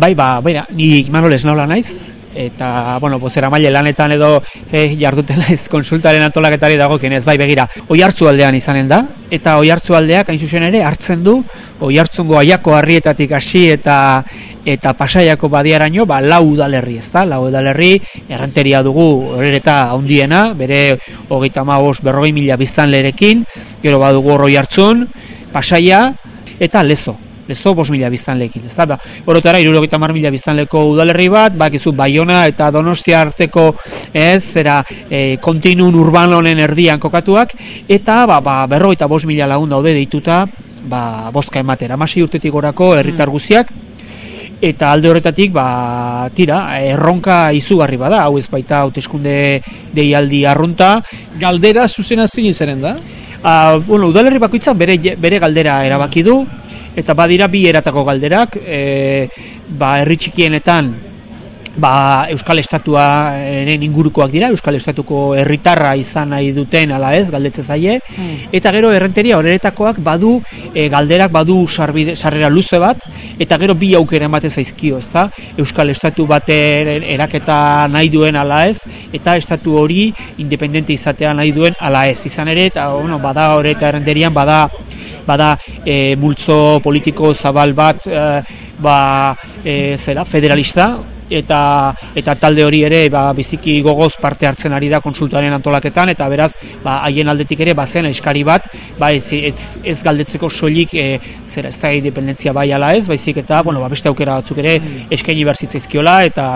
Bai, ba, baina, ni Imanol Esnaula naiz, eta, bueno, bozera maile lanetan edo eh, jarduten naiz konsultaren antolaketari dago kenez, bai begira, oi hartzu aldean izanen da, eta oi hartzu aldeak, hain zuzen ere, hartzen du, oi hartzungo aiako harrietatik hasi eta eta pasaiako badiaraino, ba, lau udalerri, ez da, lau udalerri, errenteria dugu horreta handiena, bere hogeita maus berrogei mila biztan lerekin, gero badugu hori hartzun, pasaia, eta lezo, lezo bos mila biztanlekin, ez da, ba, horretara, irurogeita mar mila biztanleko udalerri bat, bakizu Baiona eta Donostia arteko, ez, zera, e, kontinun urban honen erdian kokatuak, eta, ba, ba berrogeita bos mila lagun daude deituta, ba, bozka ematera, masi urtetik gorako herritar mm. guziak, eta alde horretatik ba tira erronka izugarri bada hau ez baita hauteskunde deialdi arrunta. Galdera zuzena zein izaren da Uh, bueno, udalerri bakoitza bere, bere galdera erabaki du, eta badira bi eratako galderak, e, ba, herri txikienetan ba, Euskal Estatua eren ingurukoak dira, Euskal Estatuko herritarra izan nahi duten ala ez, galdetze zaie, hmm. eta gero errenteria horretakoak badu e, galderak badu sarbide, sarrera luze bat, eta gero bi aukera emate zaizkio, ez da? Euskal Estatu baten eraketa nahi duen ala ez, eta Estatu hori independente izatea nahi duen ala ez, izan ere, eta bueno, bada horreta errenterian, bada bada e, multzo politiko zabal bat e, ba, e, zera, federalista eta eta talde hori ere ba, biziki gogoz parte hartzen ari da konsultaren antolaketan eta beraz ba, haien aldetik ere bazen eskari bat ba, ez, ez, ez galdetzeko soilik e, zera ez da independentzia bai ala ez baizik eta bueno, ba, beste aukera batzuk ere eskaini berzitzaizkiola eta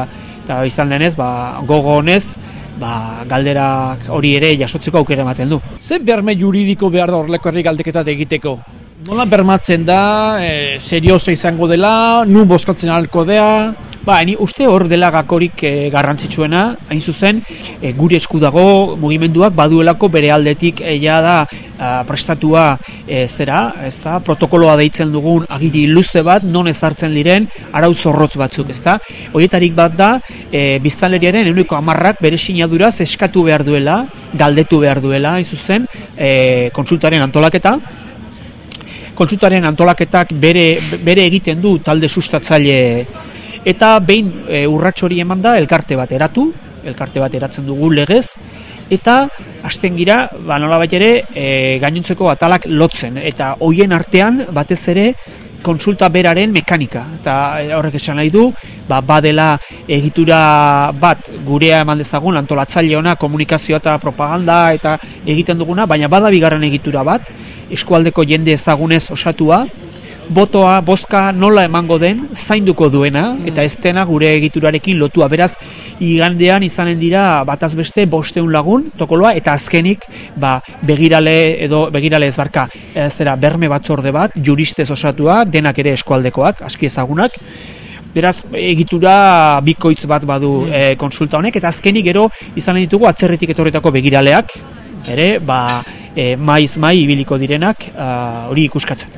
eta izan denez ba, gogo honez ba, galdera hori ere jasotzeko aukera ematen du. Ze berme juridiko behar da horreleko herri galdeketat egiteko? Nola bermatzen da, e, serioso izango dela, nu boskatzen alko dea? Ba, ni uste hor dela gakorik e, garrantzitsuena, hain zuzen, e, gure esku dago mugimenduak baduelako bere aldetik eia da prestatua e, zera, ez da, protokoloa deitzen dugun agiri luze bat, non ez hartzen diren, arau zorrotz batzuk, ez da. Horietarik bat da, e, biztanleriaren enuiko amarrak bere sinaduraz eskatu behar duela, galdetu behar duela, hain zuzen, e, konsultaren antolaketa, kontsultaren antolaketak bere, bere egiten du talde sustatzaile eta behin e, urrats hori eman da elkarte bat eratu, elkarte bat eratzen dugu legez, eta hasten gira, ba, nola ere, e, gainontzeko atalak lotzen, eta hoien artean batez ere konsulta beraren mekanika. Eta eh, horrek esan nahi du, ba, badela egitura bat gurea eman dezagun, antolatzaile ona, komunikazioa eta propaganda eta egiten duguna, baina bada bigarren egitura bat, eskualdeko jende ezagunez osatua, botoa, bozka nola emango den, zainduko duena, mm. eta ez dena gure egiturarekin lotua. Beraz, igandean izanen dira bataz beste bosteun lagun, tokoloa, eta azkenik, ba, begirale edo begirale ez barka, ez zera, berme batzorde bat, juristez osatua, denak ere eskualdekoak, aski ezagunak, Beraz, egitura bikoitz bat badu mm. e, konsulta honek, eta azkenik gero izan ditugu atzerritik etorretako begiraleak, ere, ba, e, maiz mai ibiliko direnak, hori ikuskatzen.